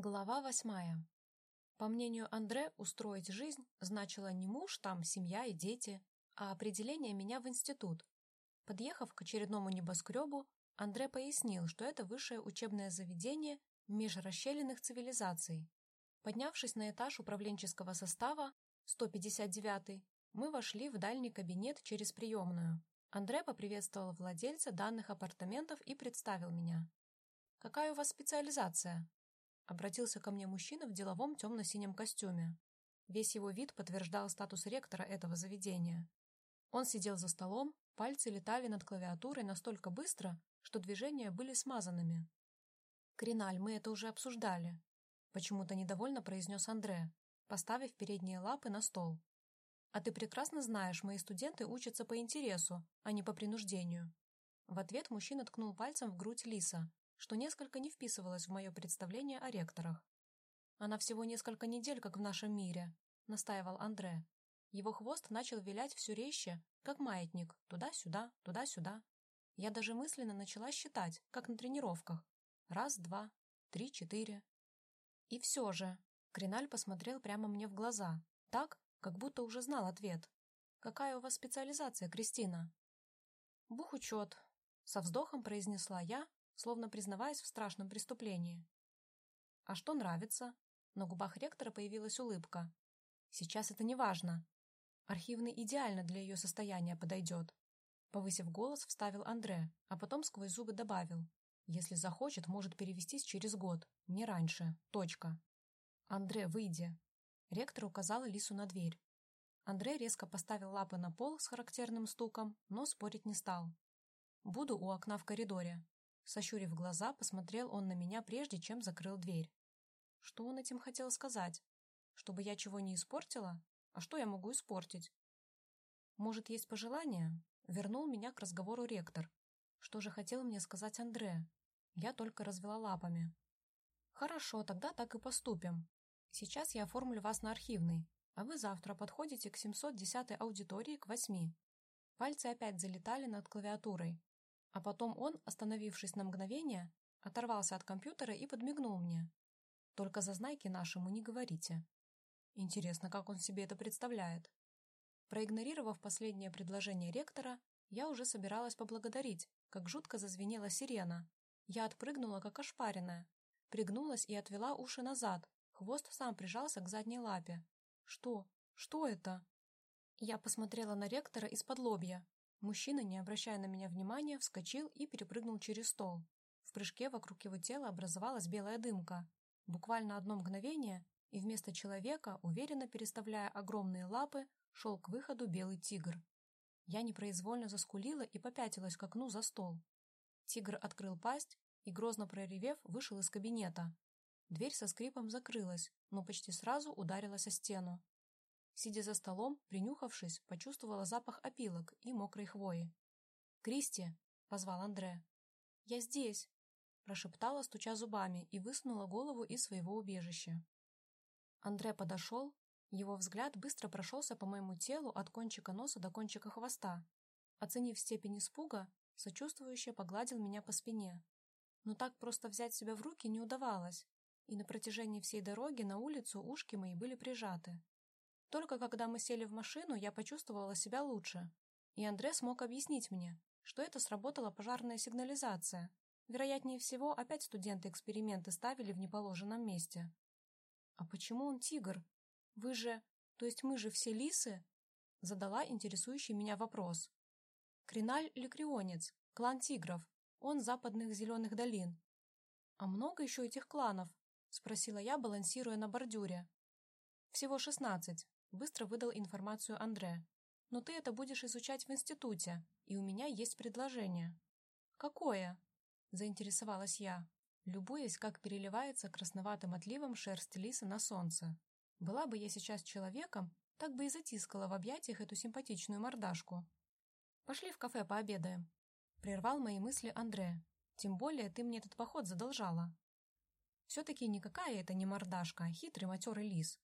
Глава восьмая. По мнению Андре, устроить жизнь значило не муж, там семья и дети, а определение меня в институт. Подъехав к очередному небоскребу, Андре пояснил, что это высшее учебное заведение межрасщеленных цивилизаций. Поднявшись на этаж управленческого состава, 159 мы вошли в дальний кабинет через приемную. Андре поприветствовал владельца данных апартаментов и представил меня. «Какая у вас специализация?» Обратился ко мне мужчина в деловом темно-синем костюме. Весь его вид подтверждал статус ректора этого заведения. Он сидел за столом, пальцы летали над клавиатурой настолько быстро, что движения были смазанными. «Криналь, мы это уже обсуждали», — почему-то недовольно произнес Андре, поставив передние лапы на стол. «А ты прекрасно знаешь, мои студенты учатся по интересу, а не по принуждению». В ответ мужчина ткнул пальцем в грудь Лиса, что несколько не вписывалось в мое представление о ректорах. «Она всего несколько недель, как в нашем мире», — настаивал Андре. Его хвост начал вилять все резче, как маятник, туда-сюда, туда-сюда. Я даже мысленно начала считать, как на тренировках. Раз, два, три, четыре. И все же, Криналь посмотрел прямо мне в глаза, так, как будто уже знал ответ. «Какая у вас специализация, Кристина?» «Бухучет», — со вздохом произнесла я, словно признаваясь в страшном преступлении. «А что нравится?» На губах ректора появилась улыбка. «Сейчас это не важно. Архивный идеально для ее состояния подойдет». Повысив голос, вставил Андре, а потом сквозь зубы добавил. «Если захочет, может перевестись через год. Не раньше. Точка». «Андре, выйди». Ректор указал Лису на дверь. Андрей резко поставил лапы на пол с характерным стуком, но спорить не стал. «Буду у окна в коридоре. Сощурив глаза, посмотрел он на меня, прежде чем закрыл дверь. Что он этим хотел сказать? Чтобы я чего не испортила? А что я могу испортить? Может, есть пожелание? Вернул меня к разговору ректор. Что же хотел мне сказать Андре? Я только развела лапами. Хорошо, тогда так и поступим. Сейчас я оформлю вас на архивный, а вы завтра подходите к 710 аудитории к 8. Пальцы опять залетали над клавиатурой, а потом он, остановившись на мгновение, оторвался от компьютера и подмигнул мне. «Только за знайки нашему не говорите». Интересно, как он себе это представляет. Проигнорировав последнее предложение ректора, я уже собиралась поблагодарить, как жутко зазвенела сирена. Я отпрыгнула, как ошпаренная, пригнулась и отвела уши назад, хвост сам прижался к задней лапе. «Что? Что это?» Я посмотрела на ректора из-под лобья, Мужчина, не обращая на меня внимания, вскочил и перепрыгнул через стол. В прыжке вокруг его тела образовалась белая дымка. Буквально одно мгновение, и вместо человека, уверенно переставляя огромные лапы, шел к выходу белый тигр. Я непроизвольно заскулила и попятилась к окну за стол. Тигр открыл пасть и, грозно проревев, вышел из кабинета. Дверь со скрипом закрылась, но почти сразу ударилась о стену. Сидя за столом, принюхавшись, почувствовала запах опилок и мокрой хвои. «Кристи!» — позвал Андре. «Я здесь!» — прошептала, стуча зубами, и высунула голову из своего убежища. Андре подошел, его взгляд быстро прошелся по моему телу от кончика носа до кончика хвоста. Оценив степень испуга, сочувствующе погладил меня по спине. Но так просто взять себя в руки не удавалось, и на протяжении всей дороги на улицу ушки мои были прижаты. Только когда мы сели в машину, я почувствовала себя лучше. И Андре смог объяснить мне, что это сработала пожарная сигнализация. Вероятнее всего, опять студенты эксперименты ставили в неположенном месте. «А почему он тигр? Вы же... То есть мы же все лисы?» Задала интересующий меня вопрос. Криналь Ликрионец, клан тигров. Он западных зеленых долин. «А много еще этих кланов?» — спросила я, балансируя на бордюре. «Всего шестнадцать. Быстро выдал информацию Андре. «Но ты это будешь изучать в институте, и у меня есть предложение». «Какое?» – заинтересовалась я, любуясь, как переливается красноватым отливом шерсть лиса на солнце. Была бы я сейчас человеком, так бы и затискала в объятиях эту симпатичную мордашку. «Пошли в кафе пообедаем», — прервал мои мысли Андре. «Тем более ты мне этот поход задолжала». Все-таки никакая это не мордашка, а хитрый матерый лис.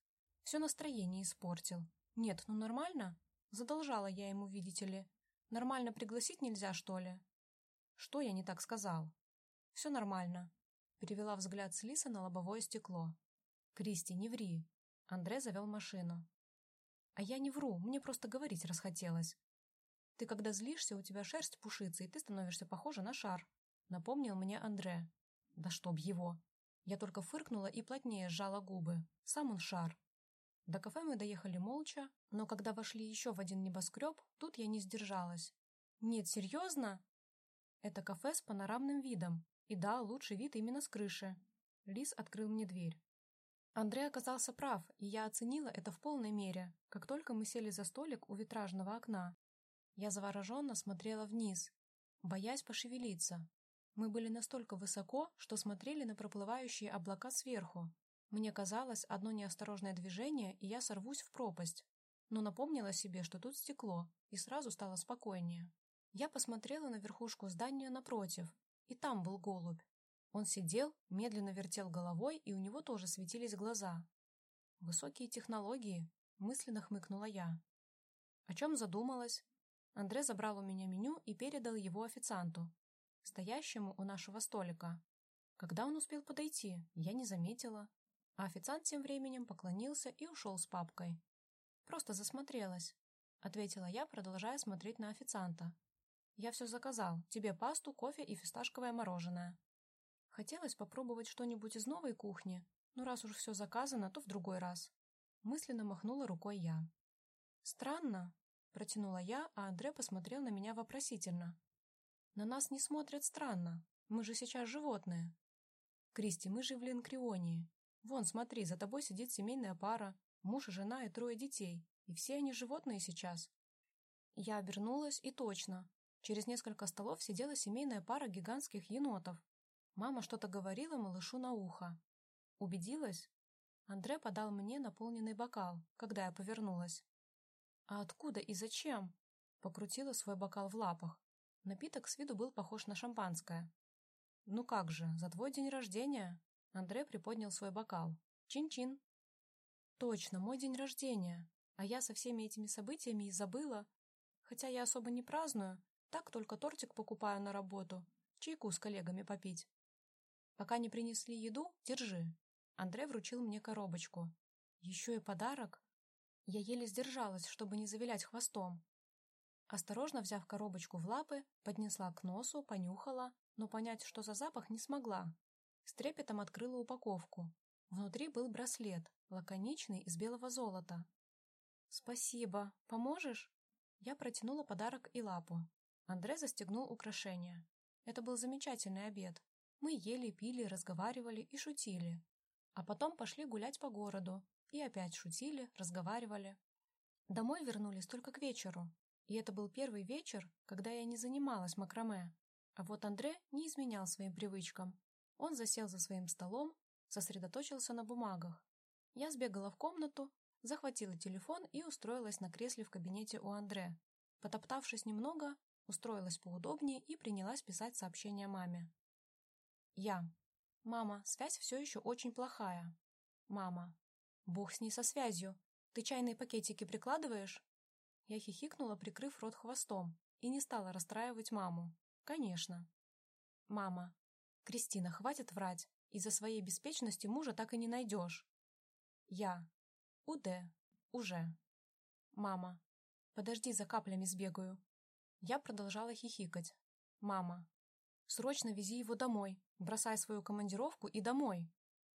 Все настроение испортил. Нет, ну нормально? Задолжала я ему, видите ли. Нормально пригласить нельзя, что ли? Что я не так сказал? Все нормально. Перевела взгляд с Лисы на лобовое стекло. «Кристи, не ври!» Андре завел машину. «А я не вру, мне просто говорить расхотелось. Ты когда злишься, у тебя шерсть пушится, и ты становишься похожа на шар», напомнил мне Андре. «Да чтоб его!» Я только фыркнула и плотнее сжала губы. Сам он шар. До кафе мы доехали молча, но когда вошли еще в один небоскреб, тут я не сдержалась. «Нет, серьезно?» Это кафе с панорамным видом. И да, лучший вид именно с крыши. Лис открыл мне дверь. Андрей оказался прав, и я оценила это в полной мере, как только мы сели за столик у витражного окна. Я завороженно смотрела вниз, боясь пошевелиться. Мы были настолько высоко, что смотрели на проплывающие облака сверху. Мне казалось, одно неосторожное движение, и я сорвусь в пропасть. Но напомнила себе, что тут стекло, и сразу стало спокойнее. Я посмотрела на верхушку здания напротив, и там был голубь. Он сидел, медленно вертел головой, и у него тоже светились глаза. «Высокие технологии», — мысленно хмыкнула я. О чем задумалась? Андре забрал у меня меню и передал его официанту, стоящему у нашего столика. Когда он успел подойти, я не заметила. А официант тем временем поклонился и ушел с папкой. «Просто засмотрелась», — ответила я, продолжая смотреть на официанта. Я все заказал. Тебе пасту, кофе и фисташковое мороженое. Хотелось попробовать что-нибудь из новой кухни, но раз уж все заказано, то в другой раз. Мысленно махнула рукой я. Странно, протянула я, а Андре посмотрел на меня вопросительно. На нас не смотрят странно. Мы же сейчас животные. Кристи, мы же в Ленкрионии. Вон, смотри, за тобой сидит семейная пара, муж и жена и трое детей, и все они животные сейчас. Я обернулась, и точно, Через несколько столов сидела семейная пара гигантских енотов. Мама что-то говорила малышу на ухо. Убедилась? Андре подал мне наполненный бокал, когда я повернулась. «А откуда и зачем?» Покрутила свой бокал в лапах. Напиток с виду был похож на шампанское. «Ну как же, за твой день рождения?» Андре приподнял свой бокал. «Чин-чин». «Точно, мой день рождения. А я со всеми этими событиями и забыла. Хотя я особо не праздную, так только тортик покупаю на работу, чайку с коллегами попить. Пока не принесли еду, держи. Андрей вручил мне коробочку. Еще и подарок. Я еле сдержалась, чтобы не завилять хвостом. Осторожно взяв коробочку в лапы, поднесла к носу, понюхала, но понять, что за запах, не смогла. С трепетом открыла упаковку. Внутри был браслет, лаконичный, из белого золота. «Спасибо. Поможешь?» Я протянула подарок и лапу. Андре застегнул украшения. Это был замечательный обед. Мы ели, пили, разговаривали и шутили. А потом пошли гулять по городу. И опять шутили, разговаривали. Домой вернулись только к вечеру. И это был первый вечер, когда я не занималась макраме. А вот Андре не изменял своим привычкам. Он засел за своим столом, сосредоточился на бумагах. Я сбегала в комнату, захватила телефон и устроилась на кресле в кабинете у Андре. Потоптавшись немного, устроилась поудобнее и принялась писать сообщение маме. Я. Мама, связь все еще очень плохая. Мама. Бог с ней со связью. Ты чайные пакетики прикладываешь? Я хихикнула, прикрыв рот хвостом, и не стала расстраивать маму. Конечно. Мама. Кристина, хватит врать. Из-за своей беспечности мужа так и не найдешь. Я. УД. Уже. Мама. Подожди, за каплями сбегаю. Я продолжала хихикать. «Мама, срочно вези его домой, бросай свою командировку и домой!»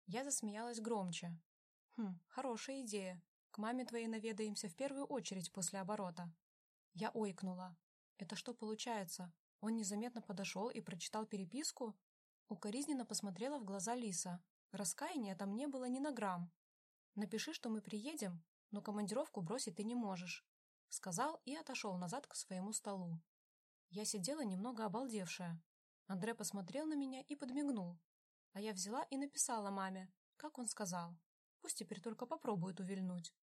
Я засмеялась громче. «Хм, хорошая идея. К маме твоей наведаемся в первую очередь после оборота». Я ойкнула. «Это что получается? Он незаметно подошел и прочитал переписку?» Укоризненно посмотрела в глаза Лиса. Раскаяния там не было ни на грамм. «Напиши, что мы приедем, но командировку бросить ты не можешь. Сказал и отошел назад к своему столу. Я сидела немного обалдевшая. Андре посмотрел на меня и подмигнул. А я взяла и написала маме, как он сказал. Пусть теперь только попробует увильнуть.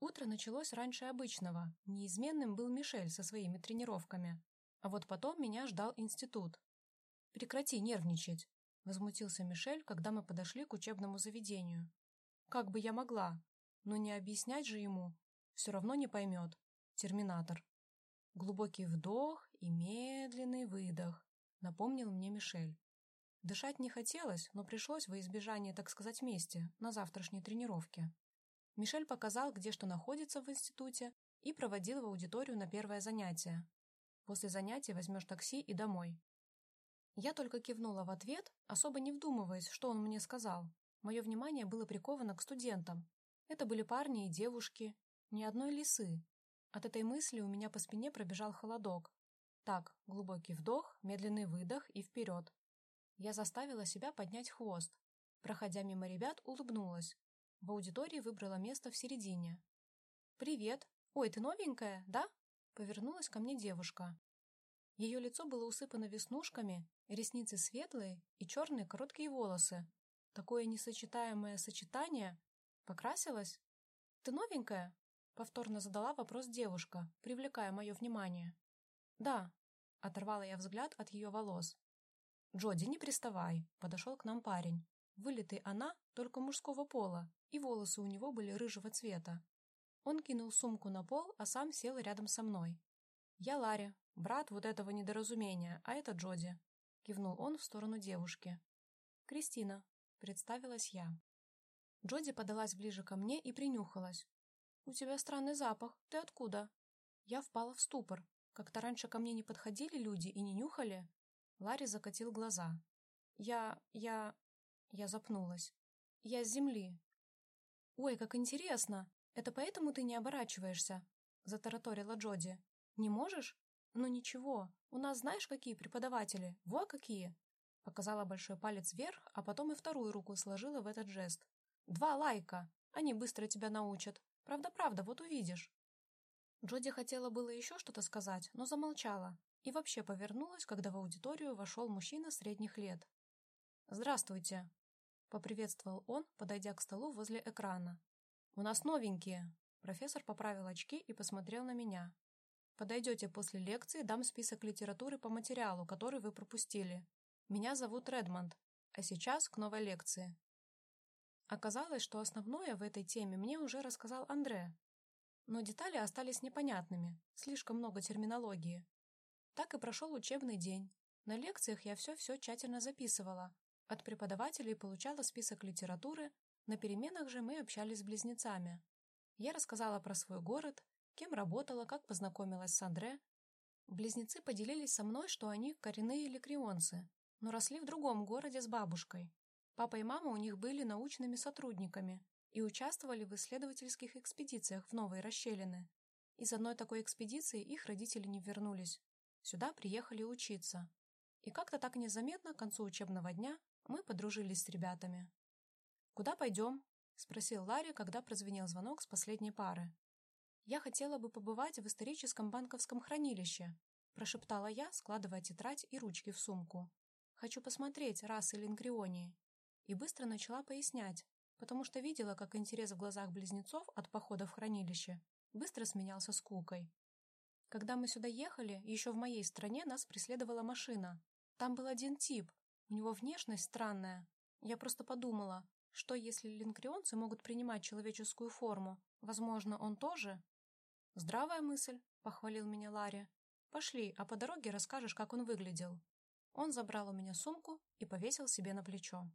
Утро началось раньше обычного. Неизменным был Мишель со своими тренировками. А вот потом меня ждал институт. «Прекрати нервничать», — возмутился Мишель, когда мы подошли к учебному заведению. «Как бы я могла? Но не объяснять же ему, все равно не поймет. Терминатор. Глубокий вдох и медленный выдох, напомнил мне Мишель. Дышать не хотелось, но пришлось во избежание, так сказать, мести на завтрашней тренировке. Мишель показал, где что находится в институте, и проводил в аудиторию на первое занятие. После занятия возьмешь такси и домой. Я только кивнула в ответ, особо не вдумываясь, что он мне сказал. Мое внимание было приковано к студентам. Это были парни и девушки, ни одной лисы. От этой мысли у меня по спине пробежал холодок. Так, глубокий вдох, медленный выдох и вперед. Я заставила себя поднять хвост. Проходя мимо ребят, улыбнулась. В аудитории выбрала место в середине. «Привет! Ой, ты новенькая, да?» Повернулась ко мне девушка. Ее лицо было усыпано веснушками, ресницы светлые и черные короткие волосы. Такое несочетаемое сочетание. Покрасилась? «Ты новенькая?» Повторно задала вопрос девушка, привлекая мое внимание. «Да», — оторвала я взгляд от ее волос. «Джоди, не приставай», — подошел к нам парень. Вылитый она, только мужского пола, и волосы у него были рыжего цвета. Он кинул сумку на пол, а сам сел рядом со мной. «Я Ларри, брат вот этого недоразумения, а это Джоди», — кивнул он в сторону девушки. «Кристина», — представилась я. Джоди подалась ближе ко мне и принюхалась. «У тебя странный запах. Ты откуда?» Я впала в ступор. Как-то раньше ко мне не подходили люди и не нюхали. Ларри закатил глаза. «Я... я...» Я запнулась. «Я с земли». «Ой, как интересно! Это поэтому ты не оборачиваешься?» Затараторила Джоди. «Не можешь? Ну ничего, у нас знаешь, какие преподаватели? Во какие!» Показала большой палец вверх, а потом и вторую руку сложила в этот жест. «Два лайка! Они быстро тебя научат. Правда-правда, вот увидишь». Джоди хотела было еще что-то сказать, но замолчала и вообще повернулась, когда в аудиторию вошел мужчина средних лет. «Здравствуйте», — поприветствовал он, подойдя к столу возле экрана. «У нас новенькие». Профессор поправил очки и посмотрел на меня. «Подойдете после лекции, дам список литературы по материалу, который вы пропустили. Меня зовут Редмонд, а сейчас к новой лекции». Оказалось, что основное в этой теме мне уже рассказал Андре, но детали остались непонятными, слишком много терминологии. Так и прошел учебный день. На лекциях я все-все тщательно записывала. От преподавателей получала список литературы, на переменах же мы общались с близнецами. Я рассказала про свой город, кем работала, как познакомилась с Андре. Близнецы поделились со мной, что они коренные ликрионцы, но росли в другом городе с бабушкой. Папа и мама у них были научными сотрудниками и участвовали в исследовательских экспедициях в новые расщелины. Из одной такой экспедиции их родители не вернулись. Сюда приехали учиться. И как-то так незаметно к концу учебного дня мы подружились с ребятами. «Куда пойдем?» — спросил Ларри, когда прозвенел звонок с последней пары. «Я хотела бы побывать в историческом банковском хранилище», — прошептала я, складывая тетрадь и ручки в сумку. «Хочу посмотреть расы Лингрионии». И быстро начала пояснять, потому что видела, как интерес в глазах близнецов от похода в хранилище быстро сменялся скукой. Когда мы сюда ехали, еще в моей стране нас преследовала машина. Там был один тип, у него внешность странная. Я просто подумала, что если линкрионцы могут принимать человеческую форму, возможно, он тоже? Здравая мысль, похвалил меня Ларри. Пошли, а по дороге расскажешь, как он выглядел. Он забрал у меня сумку и повесил себе на плечо.